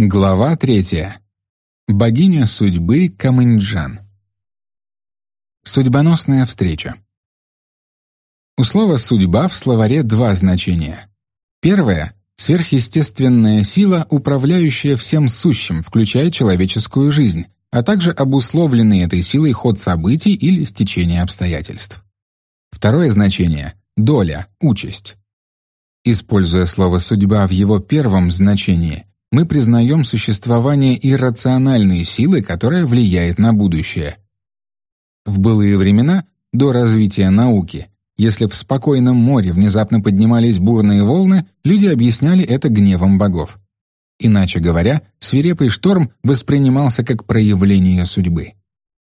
Глава третья. Богиня судьбы Камынджан. Судьбоносная встреча. У слова «судьба» в словаре два значения. Первое — сверхъестественная сила, управляющая всем сущим, включая человеческую жизнь, а также обусловленный этой силой ход событий или стечение обстоятельств. Второе значение — доля, участь. Используя слово «судьба» в его первом значении, мы признаем существование иррациональной силы, которая влияет на будущее. В былые времена, до развития науки, если в спокойном море внезапно поднимались бурные волны, люди объясняли это гневом богов. Иначе говоря, свирепый шторм воспринимался как проявление судьбы.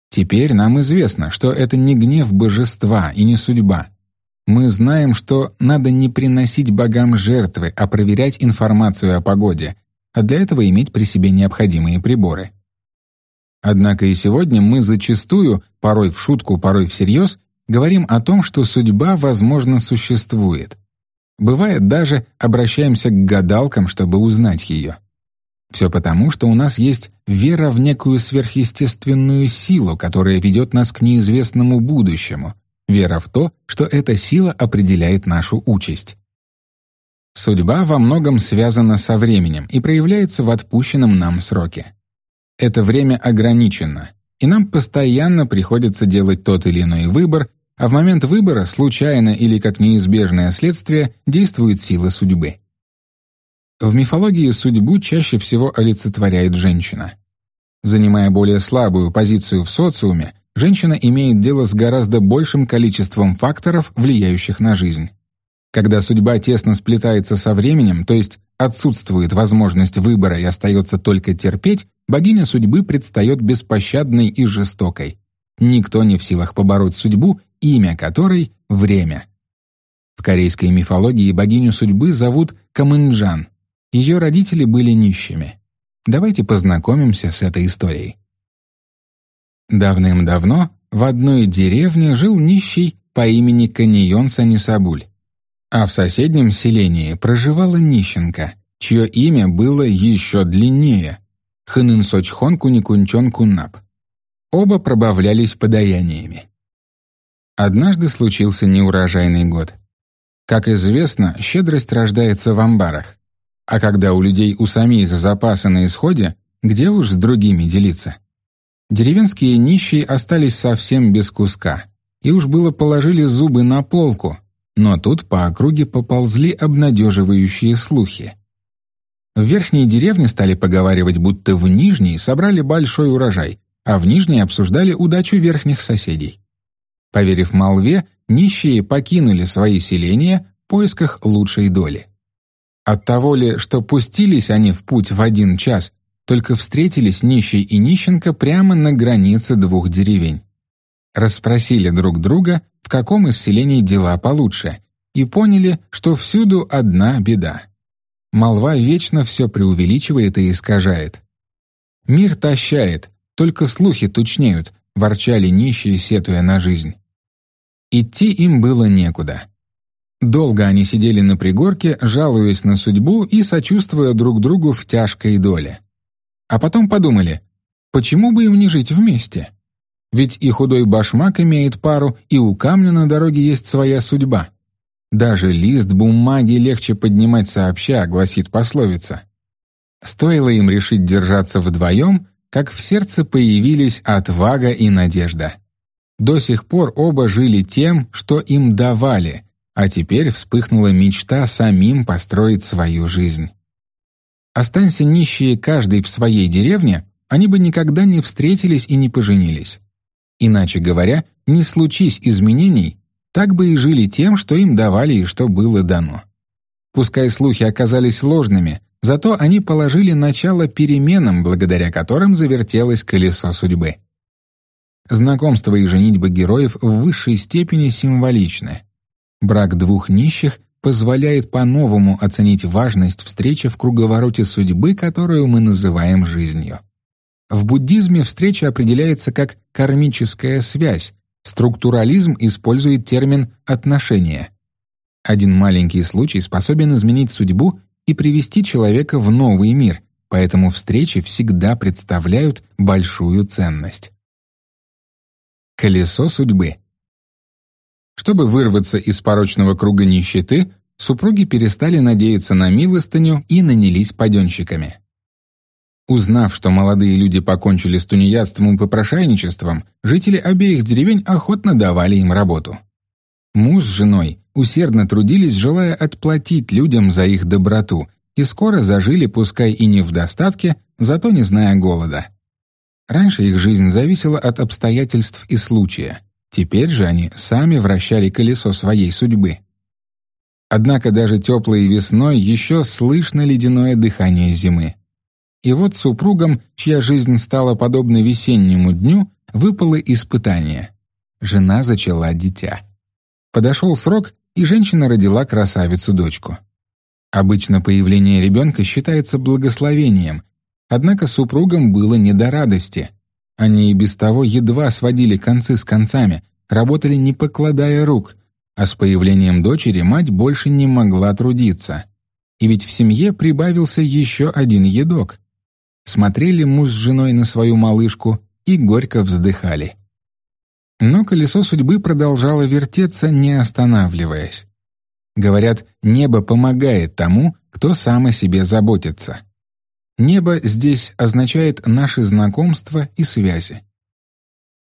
Теперь нам известно, что это не гнев божества и не судьба. Мы знаем, что надо не приносить богам жертвы, а проверять информацию о погоде, а для этого иметь при себе необходимые приборы. Однако и сегодня мы зачастую, порой в шутку, порой всерьез, говорим о том, что судьба, возможно, существует. Бывает даже обращаемся к гадалкам, чтобы узнать ее. Все потому, что у нас есть вера в некую сверхъестественную силу, которая ведет нас к неизвестному будущему, вера в то, что эта сила определяет нашу участь. Судьба во многом связана со временем и проявляется в отпущенном нам сроке. Это время ограничено, и нам постоянно приходится делать тот или иной выбор, а в момент выбора, случайно или как неизбежное следствие, действует сила судьбы. В мифологии судьбу чаще всего олицетворяет женщина. Занимая более слабую позицию в социуме, женщина имеет дело с гораздо большим количеством факторов, влияющих на жизнь. Когда судьба тесно сплетается со временем, то есть отсутствует возможность выбора и остается только терпеть, богиня судьбы предстает беспощадной и жестокой. Никто не в силах побороть судьбу, имя которой — время. В корейской мифологии богиню судьбы зовут Камынджан. Ее родители были нищими. Давайте познакомимся с этой историей. Давным-давно в одной деревне жил нищий по имени Каньон Санисабуль а в соседнем селении проживала нищенка, чье имя было еще длиннее — Ханынсочхон Куникунчон Куннап. Оба пробавлялись подаяниями. Однажды случился неурожайный год. Как известно, щедрость рождается в амбарах. А когда у людей у самих запасы на исходе, где уж с другими делиться? Деревенские нищие остались совсем без куска, и уж было положили зубы на полку, но тут по округе поползли обнадеживающие слухи. В верхней деревне стали поговаривать, будто в нижней собрали большой урожай, а в нижней обсуждали удачу верхних соседей. Поверив молве, нищие покинули свои селения в поисках лучшей доли. От того ли, что пустились они в путь в один час, только встретились нищий и нищенка прямо на границе двух деревень. Расспросили друг друга, в каком из селений дела получше, и поняли, что всюду одна беда. Молва вечно все преувеличивает и искажает. «Мир тащает, только слухи тучнеют», — ворчали нищие, сетуя на жизнь. Идти им было некуда. Долго они сидели на пригорке, жалуясь на судьбу и сочувствуя друг другу в тяжкой доле. А потом подумали, почему бы им не жить вместе? Ведь и худой башмак имеет пару, и у камня на дороге есть своя судьба. Даже лист бумаги легче поднимать сообща, гласит пословица. Стоило им решить держаться вдвоем, как в сердце появились отвага и надежда. До сих пор оба жили тем, что им давали, а теперь вспыхнула мечта самим построить свою жизнь. Останься нищие каждый в своей деревне, они бы никогда не встретились и не поженились. Иначе говоря, не случись изменений, так бы и жили тем, что им давали и что было дано. Пускай слухи оказались ложными, зато они положили начало переменам, благодаря которым завертелось колесо судьбы. Знакомство и женитьба героев в высшей степени символичны. Брак двух нищих позволяет по-новому оценить важность встречи в круговороте судьбы, которую мы называем жизнью. В буддизме встреча определяется как кармическая связь, структурализм использует термин «отношения». Один маленький случай способен изменить судьбу и привести человека в новый мир, поэтому встречи всегда представляют большую ценность. Колесо судьбы Чтобы вырваться из порочного круга нищеты, супруги перестали надеяться на милостыню и нанялись паденщиками. Узнав, что молодые люди покончили с тунеядством и попрошайничеством, жители обеих деревень охотно давали им работу. Муж с женой усердно трудились, желая отплатить людям за их доброту, и скоро зажили, пускай и не в достатке, зато не зная голода. Раньше их жизнь зависела от обстоятельств и случая. Теперь же они сами вращали колесо своей судьбы. Однако даже теплой весной еще слышно ледяное дыхание зимы. И вот супругам, чья жизнь стала подобна весеннему дню, выпало испытание. Жена зачала дитя. Подошел срок, и женщина родила красавицу-дочку. Обычно появление ребенка считается благословением, однако супругам было не до радости. Они и без того едва сводили концы с концами, работали не покладая рук, а с появлением дочери мать больше не могла трудиться. И ведь в семье прибавился еще один едок. Смотрели муж с женой на свою малышку и горько вздыхали. Но колесо судьбы продолжало вертеться, не останавливаясь. Говорят, небо помогает тому, кто сам о себе заботится. Небо здесь означает наши знакомства и связи.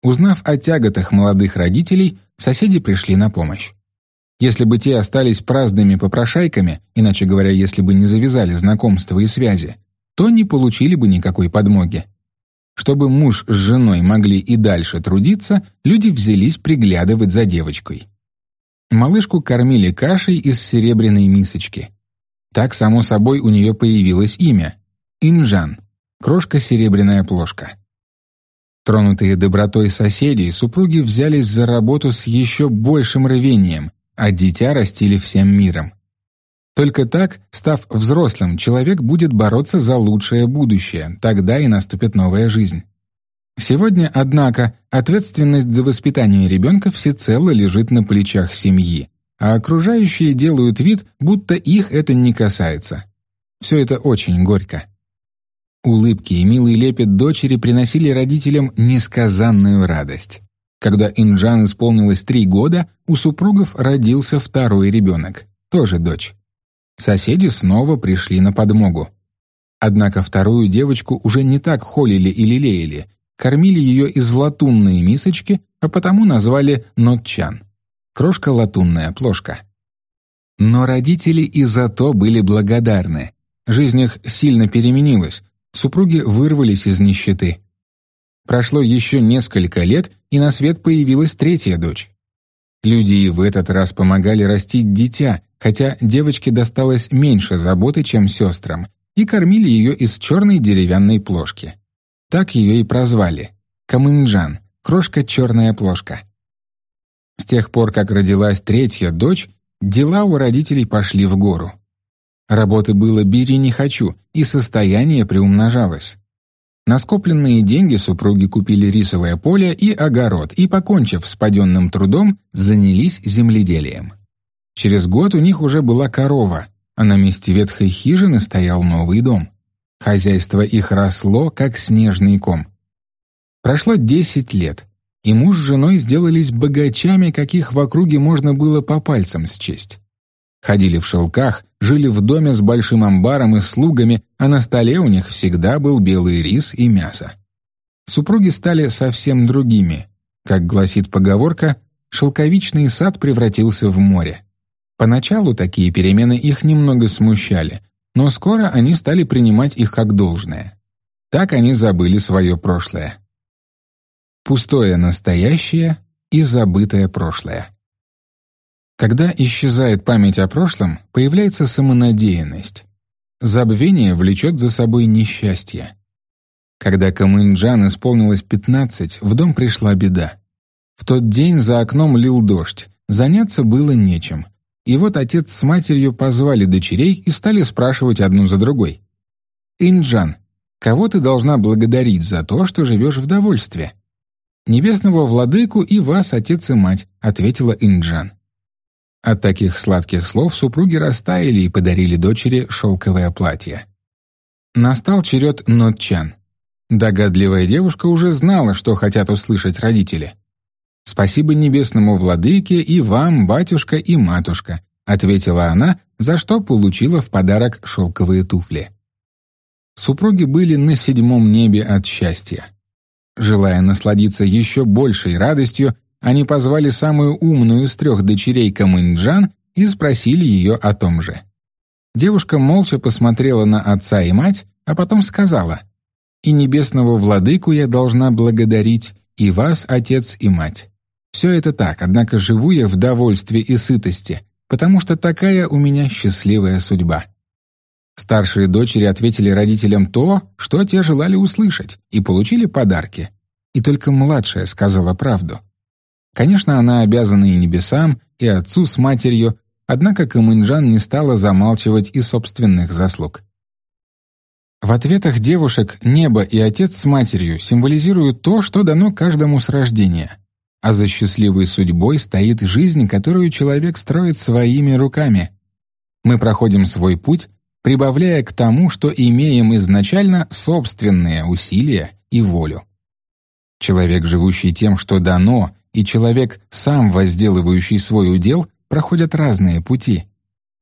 Узнав о тяготах молодых родителей, соседи пришли на помощь. Если бы те остались праздными попрошайками, иначе говоря, если бы не завязали знакомства и связи, то не получили бы никакой подмоги. Чтобы муж с женой могли и дальше трудиться, люди взялись приглядывать за девочкой. Малышку кормили кашей из серебряной мисочки. Так, само собой, у нее появилось имя — Инжан, крошка-серебряная плошка. Тронутые добротой соседей, супруги взялись за работу с еще большим рвением, а дитя растили всем миром. Только так, став взрослым, человек будет бороться за лучшее будущее, тогда и наступит новая жизнь. Сегодня, однако, ответственность за воспитание ребенка всецело лежит на плечах семьи, а окружающие делают вид, будто их это не касается. Все это очень горько. Улыбки и милый лепет дочери приносили родителям несказанную радость. Когда Инджан исполнилось три года, у супругов родился второй ребенок, тоже дочь. Соседи снова пришли на подмогу. Однако вторую девочку уже не так холили и лелеяли, кормили ее из латунной мисочки, а потому назвали Нотчан. Крошка-латунная плошка. Но родители и за то были благодарны. Жизнь их сильно переменилась, супруги вырвались из нищеты. Прошло еще несколько лет, и на свет появилась третья дочь. Люди и в этот раз помогали растить дитя, хотя девочке досталось меньше заботы, чем сестрам, и кормили ее из черной деревянной плошки. Так ее и прозвали — Камынджан, крошка черная плошка. С тех пор, как родилась третья дочь, дела у родителей пошли в гору. Работы было «бери не хочу», и состояние приумножалось. На скопленные деньги супруги купили рисовое поле и огород и, покончив с паденным трудом, занялись земледелием. Через год у них уже была корова, а на месте ветхой хижины стоял новый дом. Хозяйство их росло, как снежный ком. Прошло десять лет, и муж с женой сделались богачами, каких в округе можно было по пальцам счесть. Ходили в шелках, жили в доме с большим амбаром и слугами, а на столе у них всегда был белый рис и мясо. Супруги стали совсем другими. Как гласит поговорка, шелковичный сад превратился в море. Поначалу такие перемены их немного смущали, но скоро они стали принимать их как должное. Так они забыли свое прошлое. Пустое настоящее и забытое прошлое. Когда исчезает память о прошлом, появляется самонадеянность. Забвение влечет за собой несчастье. Когда Камынджан исполнилось пятнадцать, в дом пришла беда. В тот день за окном лил дождь, заняться было нечем. И вот отец с матерью позвали дочерей и стали спрашивать одну за другой. «Инджан, кого ты должна благодарить за то, что живешь в довольстве?» «Небесного владыку и вас, отец и мать», — ответила Инджан. От таких сладких слов супруги растаяли и подарили дочери шелковое платье. Настал черед Нотчан. Догадливая девушка уже знала, что хотят услышать родители. «Спасибо небесному владыке и вам, батюшка и матушка», ответила она, за что получила в подарок шелковые туфли. Супруги были на седьмом небе от счастья. Желая насладиться еще большей радостью, они позвали самую умную из трех дочерей Камынджан и спросили ее о том же. Девушка молча посмотрела на отца и мать, а потом сказала, «И небесного владыку я должна благодарить, и вас, отец и мать. Все это так, однако живу я в довольстве и сытости, потому что такая у меня счастливая судьба». Старшие дочери ответили родителям то, что те желали услышать, и получили подарки. И только младшая сказала правду. Конечно, она обязана и небесам, и отцу с матерью, однако Камынджан не стала замалчивать и собственных заслуг. В ответах девушек небо и отец с матерью символизируют то, что дано каждому с рождения. А за счастливой судьбой стоит жизнь, которую человек строит своими руками. Мы проходим свой путь, прибавляя к тому, что имеем изначально собственные усилия и волю. Человек, живущий тем, что дано, и человек, сам возделывающий свой удел, проходят разные пути.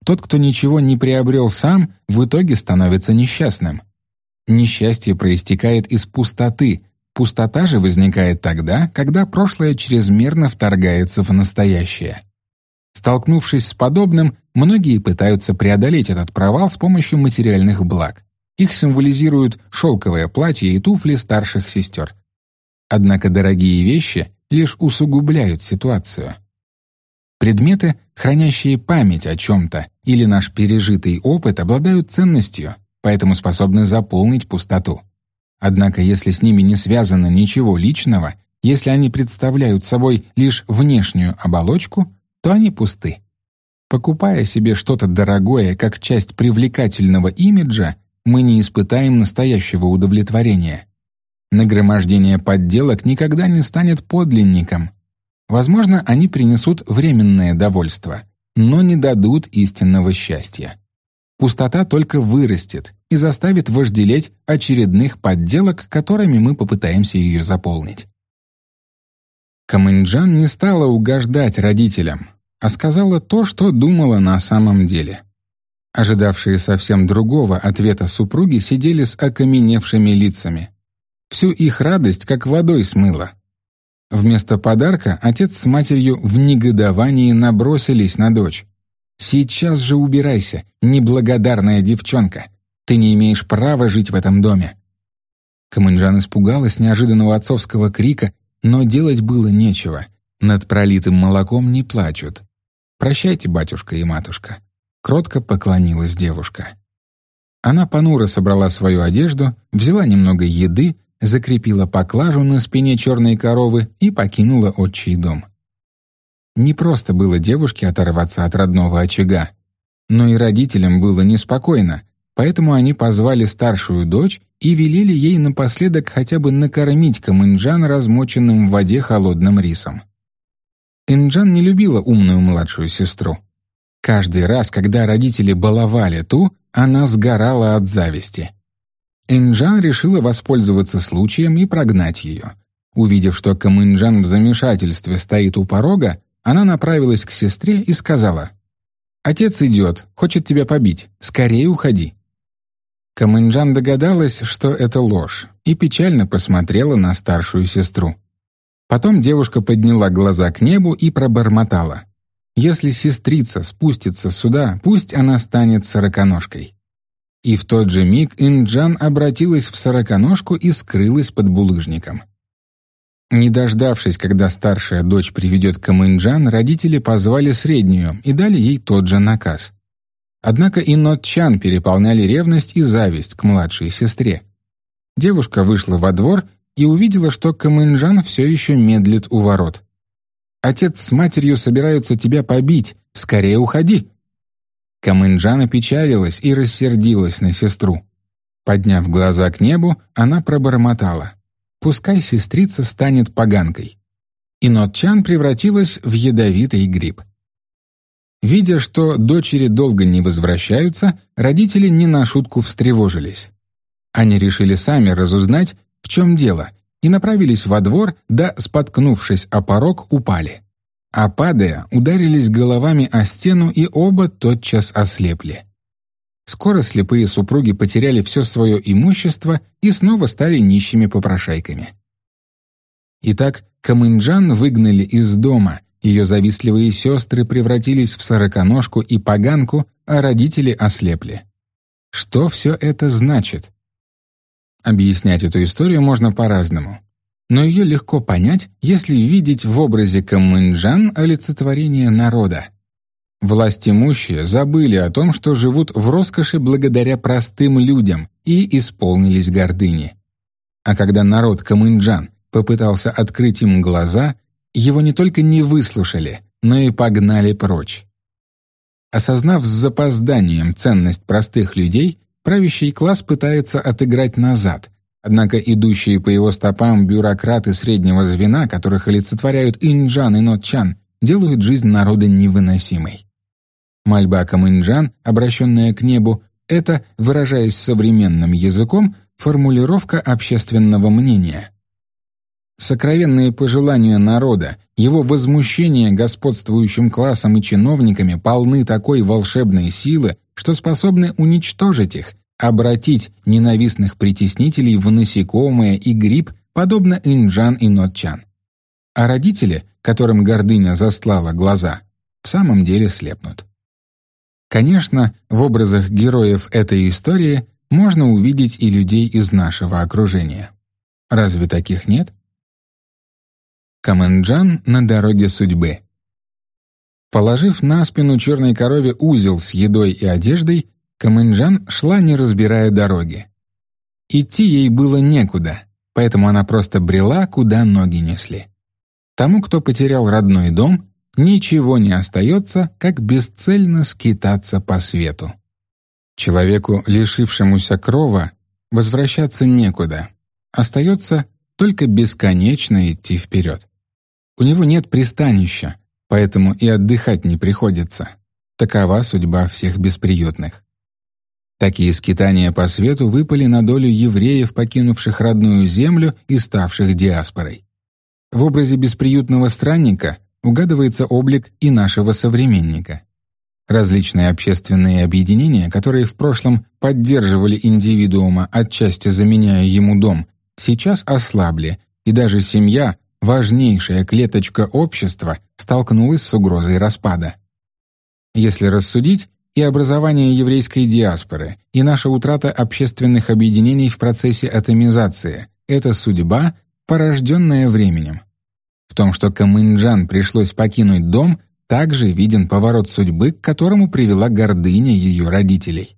Тот, кто ничего не приобрел сам, в итоге становится несчастным. Несчастье проистекает из пустоты, пустота же возникает тогда, когда прошлое чрезмерно вторгается в настоящее. Столкнувшись с подобным, многие пытаются преодолеть этот провал с помощью материальных благ. Их символизируют шелковое платье и туфли старших сестер. Однако дорогие вещи лишь усугубляют ситуацию. Предметы, хранящие память о чем-то или наш пережитый опыт, обладают ценностью, поэтому способны заполнить пустоту. Однако если с ними не связано ничего личного, если они представляют собой лишь внешнюю оболочку, то они пусты. Покупая себе что-то дорогое как часть привлекательного имиджа, мы не испытаем настоящего удовлетворения. Нагромождение подделок никогда не станет подлинником. Возможно, они принесут временное довольство, но не дадут истинного счастья. Пустота только вырастет и заставит вожделеть очередных подделок, которыми мы попытаемся ее заполнить. Камынджан не стала угождать родителям, а сказала то, что думала на самом деле. Ожидавшие совсем другого ответа супруги сидели с окаменевшими лицами. Всю их радость как водой смыло. Вместо подарка отец с матерью в негодовании набросились на дочь. «Сейчас же убирайся, неблагодарная девчонка! Ты не имеешь права жить в этом доме!» Камынджан испугалась неожиданного отцовского крика, но делать было нечего. Над пролитым молоком не плачут. «Прощайте, батюшка и матушка», — кротко поклонилась девушка. Она понуро собрала свою одежду, взяла немного еды, закрепила поклажу на спине черной коровы и покинула отчий дом. Не просто было девушке оторваться от родного очага, но и родителям было неспокойно, поэтому они позвали старшую дочь и велели ей напоследок хотя бы накормить Камынджан размоченным в воде холодным рисом. Инджан не любила умную младшую сестру. Каждый раз, когда родители баловали ту, она сгорала от зависти — Инджан решила воспользоваться случаем и прогнать ее. Увидев, что Камынджан в замешательстве стоит у порога, она направилась к сестре и сказала, «Отец идет, хочет тебя побить, скорее уходи». Камынджан догадалась, что это ложь, и печально посмотрела на старшую сестру. Потом девушка подняла глаза к небу и пробормотала. «Если сестрица спустится сюда, пусть она станет сороконожкой». И в тот же миг Инджан обратилась в сороконожку и скрылась под булыжником. Не дождавшись, когда старшая дочь приведет Камынджан, родители позвали среднюю и дали ей тот же наказ. Однако и Нотчан переполняли ревность и зависть к младшей сестре. Девушка вышла во двор и увидела, что Камынджан все еще медлит у ворот. «Отец с матерью собираются тебя побить. Скорее уходи!» Камынджан опечалилась и рассердилась на сестру. Подняв глаза к небу, она пробормотала. «Пускай сестрица станет поганкой». И Нотчан превратилась в ядовитый гриб. Видя, что дочери долго не возвращаются, родители не на шутку встревожились. Они решили сами разузнать, в чем дело, и направились во двор, да, споткнувшись о порог, упали. А падая, ударились головами о стену и оба тотчас ослепли. Скоро слепые супруги потеряли все свое имущество и снова стали нищими попрошайками. Итак, Камынджан выгнали из дома, ее завистливые сестры превратились в сороконожку и поганку, а родители ослепли. Что все это значит? Объяснять эту историю можно по-разному. Но ее легко понять, если видеть в образе Камынджан олицетворение народа. Власть имущие забыли о том, что живут в роскоши благодаря простым людям и исполнились гордыни. А когда народ Камынджан попытался открыть им глаза, его не только не выслушали, но и погнали прочь. Осознав с запозданием ценность простых людей, правящий класс пытается отыграть назад, однако идущие по его стопам бюрократы среднего звена, которых олицетворяют Инджан и Нотчан, делают жизнь народа невыносимой. Мольба Камынджан, обращенная к небу, это, выражаясь современным языком, формулировка общественного мнения. Сокровенные пожелания народа, его возмущение господствующим классом и чиновниками полны такой волшебной силы, что способны уничтожить их, обратить ненавистных притеснителей в насекомое и гриб, подобно инджан и нотчан. А родители, которым гордыня застлала глаза, в самом деле слепнут. Конечно, в образах героев этой истории можно увидеть и людей из нашего окружения. Разве таких нет? Каменджан на дороге судьбы. Положив на спину черной корове узел с едой и одеждой, Каменджан шла, не разбирая дороги. Идти ей было некуда, поэтому она просто брела, куда ноги несли. Тому, кто потерял родной дом, ничего не остается, как бесцельно скитаться по свету. Человеку, лишившемуся крова, возвращаться некуда. Остается только бесконечно идти вперед. У него нет пристанища, поэтому и отдыхать не приходится. Такова судьба всех бесприютных. Такие скитания по свету выпали на долю евреев, покинувших родную землю и ставших диаспорой. В образе бесприютного странника угадывается облик и нашего современника. Различные общественные объединения, которые в прошлом поддерживали индивидуума, отчасти заменяя ему дом, сейчас ослабли, и даже семья, важнейшая клеточка общества столкнулась с угрозой распада. Если рассудить, и образование еврейской диаспоры, и наша утрата общественных объединений в процессе атомизации — это судьба, порожденная временем. Том, что Камынджан пришлось покинуть дом, также виден поворот судьбы, к которому привела гордыня ее родителей.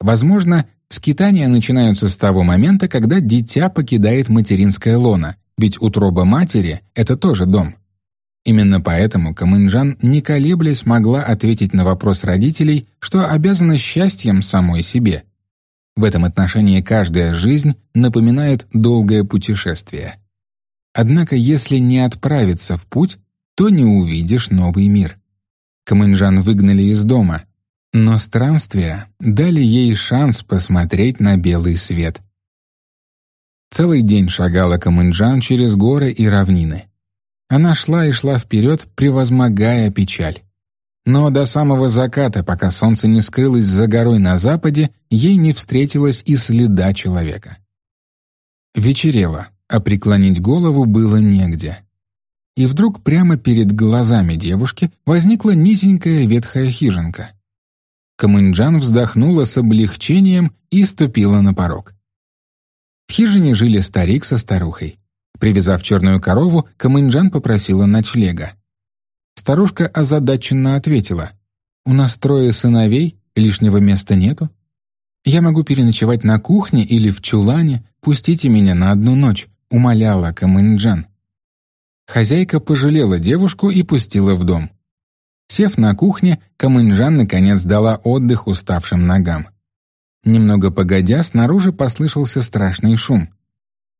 Возможно, скитания начинаются с того момента, когда дитя покидает материнское лоно, ведь утроба матери — это тоже дом. Именно поэтому Камынджан, не колеблясь, могла ответить на вопрос родителей, что обязана счастьем самой себе. В этом отношении каждая жизнь напоминает долгое путешествие. Однако если не отправиться в путь, то не увидишь новый мир. Камынджан выгнали из дома, но странствия дали ей шанс посмотреть на белый свет — Целый день шагала Камынджан через горы и равнины. Она шла и шла вперед, превозмогая печаль. Но до самого заката, пока солнце не скрылось за горой на западе, ей не встретилось и следа человека. Вечерело, а преклонить голову было негде. И вдруг прямо перед глазами девушки возникла низенькая ветхая хижинка. Камынджан вздохнула с облегчением и ступила на порог. В хижине жили старик со старухой. Привязав черную корову, Камынджан попросила ночлега. Старушка озадаченно ответила. «У нас трое сыновей, лишнего места нету. Я могу переночевать на кухне или в чулане, пустите меня на одну ночь», — умоляла Камынджан. Хозяйка пожалела девушку и пустила в дом. Сев на кухне, Камынджан наконец дала отдых уставшим ногам. Немного погодя, снаружи послышался страшный шум.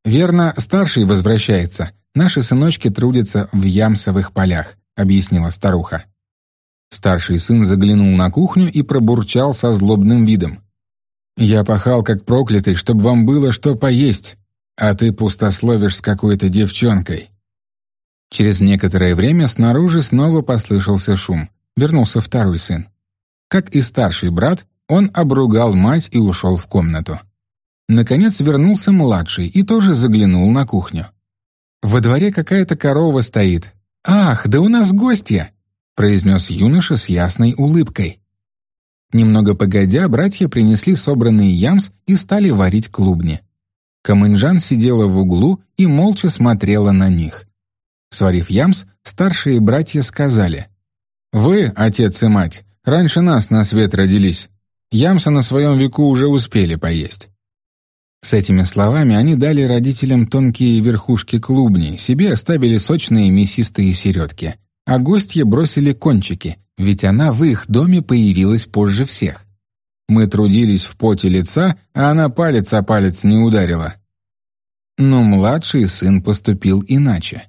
«Верно, старший возвращается. Наши сыночки трудятся в ямсовых полях», — объяснила старуха. Старший сын заглянул на кухню и пробурчал со злобным видом. Я пахал как проклятый, чтобы вам было что поесть, а ты пустословишь с какой-то девчонкой». Через некоторое время снаружи снова послышался шум. Вернулся второй сын. Как и старший брат, он обругал мать и ушел в комнату. Наконец вернулся младший и тоже заглянул на кухню. «Во дворе какая-то корова стоит. Ах, да у нас гостья!» произнес юноша с ясной улыбкой. Немного погодя, братья принесли собранный ямс и стали варить клубни. Камынжан сидела в углу и молча смотрела на них. Сварив ямс, старшие братья сказали, «Вы, отец и мать, раньше нас на свет родились. Ямса на своем веку уже успели поесть». С этими словами они дали родителям тонкие верхушки клубней, себе оставили сочные мясистые середки, а гостье бросили кончики, ведь она в их доме появилась позже всех. Мы трудились в поте лица, а она палец о палец не ударила. Но младший сын поступил иначе.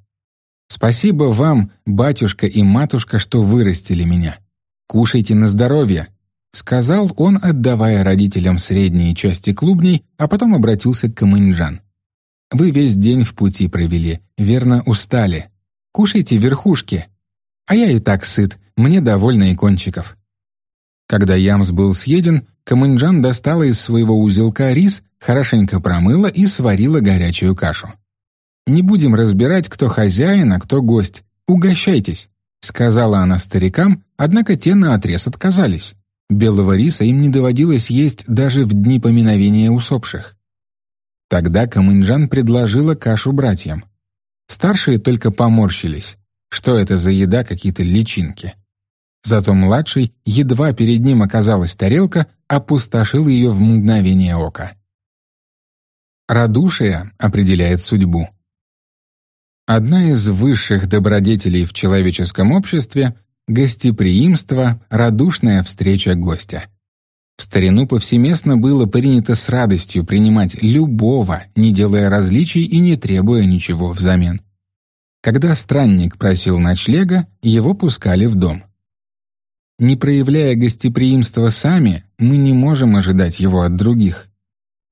«Спасибо вам, батюшка и матушка, что вырастили меня. Кушайте на здоровье, — сказал он, отдавая родителям средние части клубней, а потом обратился к Камынджан. «Вы весь день в пути провели, верно, устали. Кушайте верхушки. А я и так сыт, мне довольно и кончиков». Когда ямс был съеден, Камынджан достала из своего узелка рис, хорошенько промыла и сварила горячую кашу. «Не будем разбирать, кто хозяин, а кто гость. Угощайтесь», — сказала она старикам, однако те наотрез отказались. Белого риса им не доводилось есть даже в дни поминовения усопших. Тогда Камынджан предложила кашу братьям. Старшие только поморщились. Что это за еда, какие-то личинки? Зато младший, едва перед ним оказалась тарелка, опустошил ее в мгновение ока. Радушие определяет судьбу. Одна из высших добродетелей в человеческом обществе гостеприимство, радушная встреча гостя. В старину повсеместно было принято с радостью принимать любого, не делая различий и не требуя ничего взамен. Когда странник просил ночлега, его пускали в дом. Не проявляя гостеприимства сами, мы не можем ожидать его от других.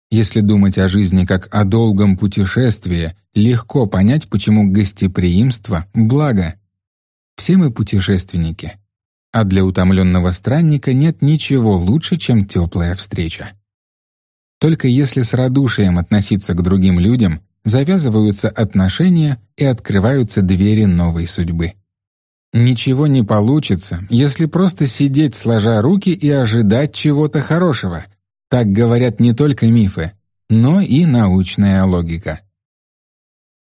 Если думать о жизни как о долгом путешествии, легко понять, почему гостеприимство — благо. Все мы путешественники. А для утомленного странника нет ничего лучше, чем теплая встреча. Только если с радушием относиться к другим людям, завязываются отношения и открываются двери новой судьбы. Ничего не получится, если просто сидеть сложа руки и ожидать чего-то хорошего. Так говорят не только мифы, но и научная логика.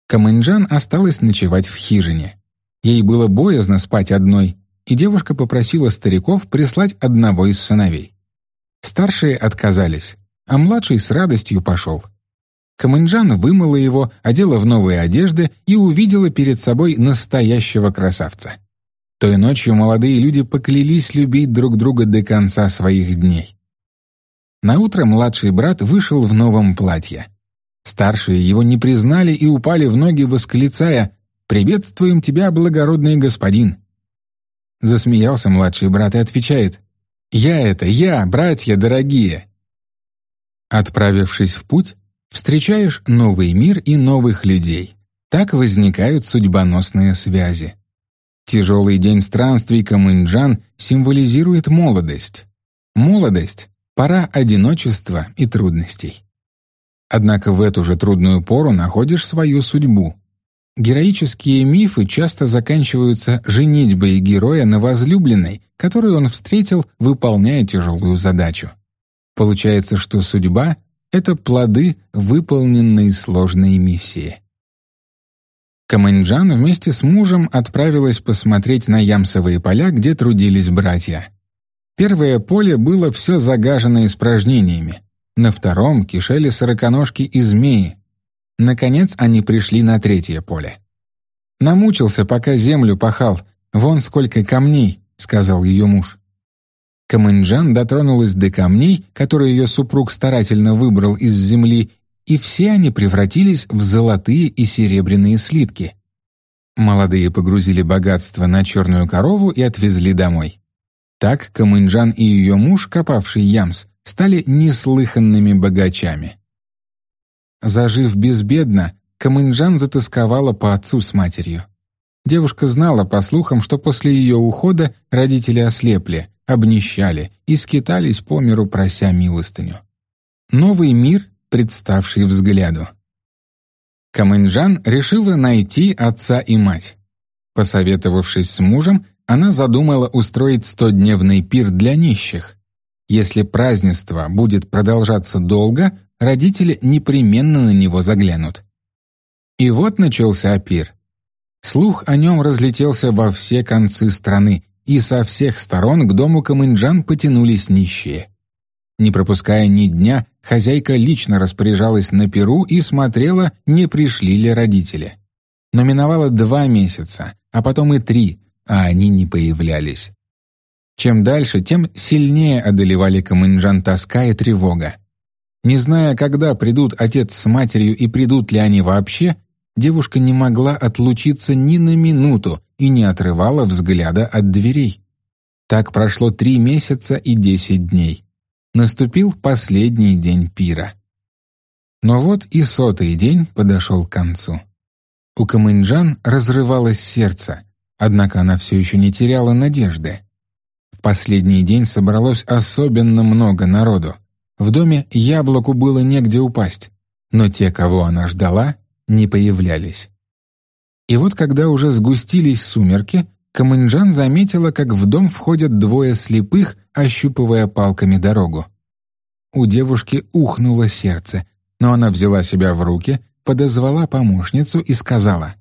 Камынджан осталась ночевать в хижине. Ей было боязно спать одной, и девушка попросила стариков прислать одного из сыновей. Старшие отказались, а младший с радостью пошел. Камынджан вымыла его, одела в новые одежды и увидела перед собой настоящего красавца. Той ночью молодые люди поклялись любить друг друга до конца своих дней. Наутро младший брат вышел в новом платье. Старшие его не признали и упали в ноги, восклицая «Приветствуем тебя, благородный господин!» Засмеялся младший брат и отвечает «Я это, я, братья дорогие!» Отправившись в путь, встречаешь новый мир и новых людей. Так возникают судьбоносные связи. Тяжелый день странствий Камынджан символизирует молодость. Молодость — пора одиночества и трудностей. Однако в эту же трудную пору находишь свою судьбу. Героические мифы часто заканчиваются женитьбой героя на возлюбленной, которую он встретил, выполняя тяжелую задачу. Получается, что судьба — это плоды выполненной сложной миссии. Камэнджан вместе с мужем отправилась посмотреть на ямсовые поля, где трудились братья. Первое поле было все загажено испражнениями. На втором кишели сороконожки и змеи, Наконец они пришли на третье поле. «Намучился, пока землю пахал. Вон сколько камней», — сказал ее муж. Камынджан дотронулась до камней, которые ее супруг старательно выбрал из земли, и все они превратились в золотые и серебряные слитки. Молодые погрузили богатство на черную корову и отвезли домой. Так Камынджан и ее муж, копавший ямс, стали неслыханными богачами. Зажив безбедно, Камынджан затасковала по отцу с матерью. Девушка знала по слухам, что после ее ухода родители ослепли, обнищали и скитались по миру, прося милостыню. Новый мир, представший взгляду. Камынджан решила найти отца и мать. Посоветовавшись с мужем, она задумала устроить стодневный пир для нищих. Если празднество будет продолжаться долго, родители непременно на него заглянут. И вот начался пир. Слух о нем разлетелся во все концы страны, и со всех сторон к дому Камынджан потянулись нищие. Не пропуская ни дня, хозяйка лично распоряжалась на перу и смотрела, не пришли ли родители. Но миновало два месяца, а потом и три, а они не появлялись. Чем дальше, тем сильнее одолевали Камынджан тоска и тревога. Не зная, когда придут отец с матерью и придут ли они вообще, девушка не могла отлучиться ни на минуту и не отрывала взгляда от дверей. Так прошло три месяца и десять дней. Наступил последний день пира. Но вот и сотый день подошел к концу. У Камынджан разрывалось сердце, однако она все еще не теряла надежды. В последний день собралось особенно много народу. В доме яблоку было негде упасть, но те, кого она ждала, не появлялись. И вот когда уже сгустились сумерки, Камынджан заметила, как в дом входят двое слепых, ощупывая палками дорогу. У девушки ухнуло сердце, но она взяла себя в руки, подозвала помощницу и сказала,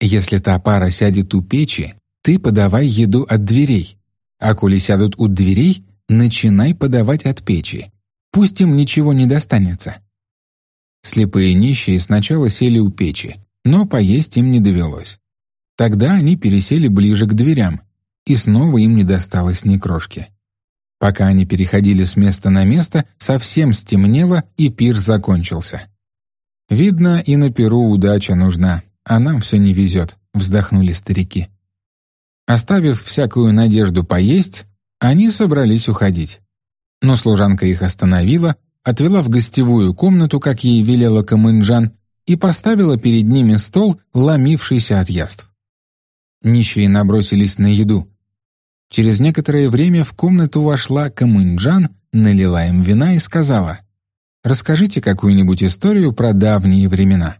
«Если та пара сядет у печи, ты подавай еду от дверей, а коли сядут у дверей, начинай подавать от печи. Пусть им ничего не достанется». Слепые нищие сначала сели у печи, но поесть им не довелось. Тогда они пересели ближе к дверям, и снова им не досталось ни крошки. Пока они переходили с места на место, совсем стемнело, и пир закончился. «Видно, и на пиру удача нужна, а нам все не везет», — вздохнули старики. Оставив всякую надежду поесть, они собрались уходить. Но служанка их остановила, отвела в гостевую комнату, как ей велела Камынджан, и поставила перед ними стол, ломившийся от яств. Нищие набросились на еду. Через некоторое время в комнату вошла Камынджан, налила им вина и сказала, «Расскажите какую-нибудь историю про давние времена».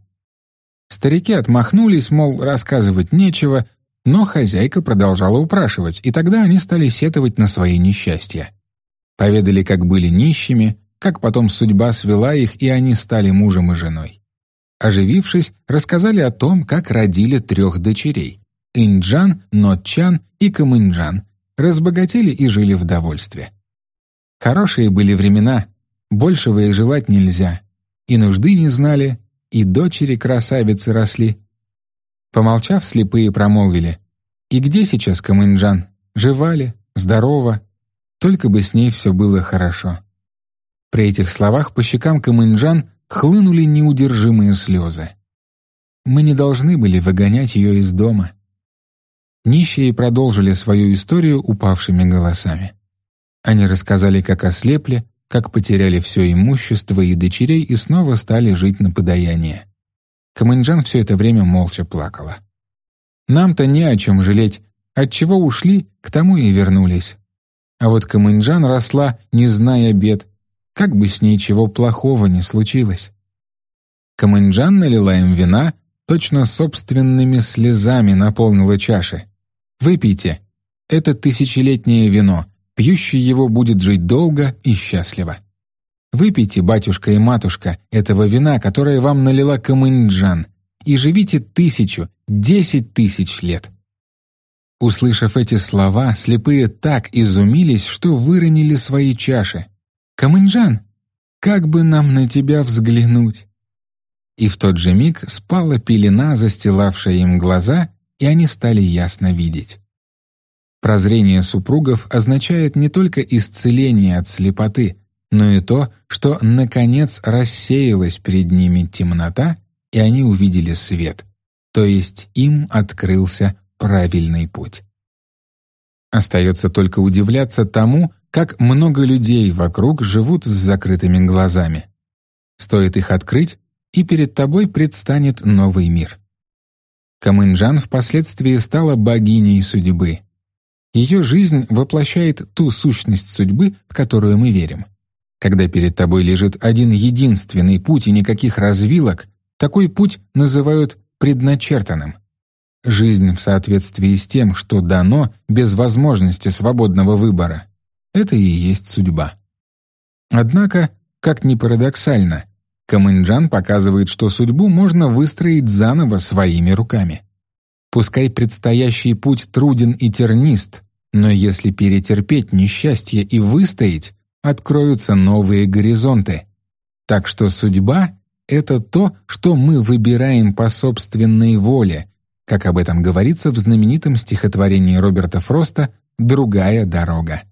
Старики отмахнулись, мол, рассказывать нечего, но хозяйка продолжала упрашивать, и тогда они стали сетовать на свои несчастья. Поведали, как были нищими, как потом судьба свела их, и они стали мужем и женой. Оживившись, рассказали о том, как родили трех дочерей — Инджан, Нотчан и Камынджан, разбогатели и жили в довольстве. Хорошие были времена, большего и желать нельзя, и нужды не знали, и дочери красавицы росли. Помолчав, слепые промолвили. «И где сейчас Камынджан? Жива ли? Здорова? Только бы с ней все было хорошо». При этих словах по щекам Камынджан хлынули неудержимые слезы. Мы не должны были выгонять ее из дома. Нищие продолжили свою историю упавшими голосами. Они рассказали, как ослепли, как потеряли все имущество и дочерей и снова стали жить на подаяние. Камынджан все это время молча плакала. «Нам-то не о чем жалеть. От чего ушли, к тому и вернулись. А вот Камынджан росла, не зная бед, как бы с ней чего плохого не случилось. Камынджан налила им вина, точно собственными слезами наполнила чаши. «Выпейте. Это тысячелетнее вино. Пьющий его будет жить долго и счастливо. Выпейте, батюшка и матушка, этого вина, которое вам налила Камынджан, и живите тысячу, десять тысяч лет». Услышав эти слова, слепые так изумились, что выронили свои чаши. «Камынджан, как бы нам на тебя взглянуть?» И в тот же миг спала пелена, застилавшая им глаза, и они стали ясно видеть. Прозрение супругов означает не только исцеление от слепоты, но и то, что, наконец, рассеялась перед ними темнота, и они увидели свет, то есть им открылся правильный путь. Остается только удивляться тому, как много людей вокруг живут с закрытыми глазами. Стоит их открыть, и перед тобой предстанет новый мир. Камынджан впоследствии стала богиней судьбы. Ее жизнь воплощает ту сущность судьбы, в которую мы верим. Когда перед тобой лежит один единственный путь и никаких развилок, такой путь называют предначертанным. Жизнь в соответствии с тем, что дано без возможности свободного выбора. Это и есть судьба. Однако, как ни парадоксально, Камынджан показывает, что судьбу можно выстроить заново своими руками. Пускай предстоящий путь труден и тернист, но если перетерпеть несчастье и выстоять, откроются новые горизонты. Так что судьба — это то, что мы выбираем по собственной воле, как об этом говорится в знаменитом стихотворении Роберта Фроста «Другая дорога».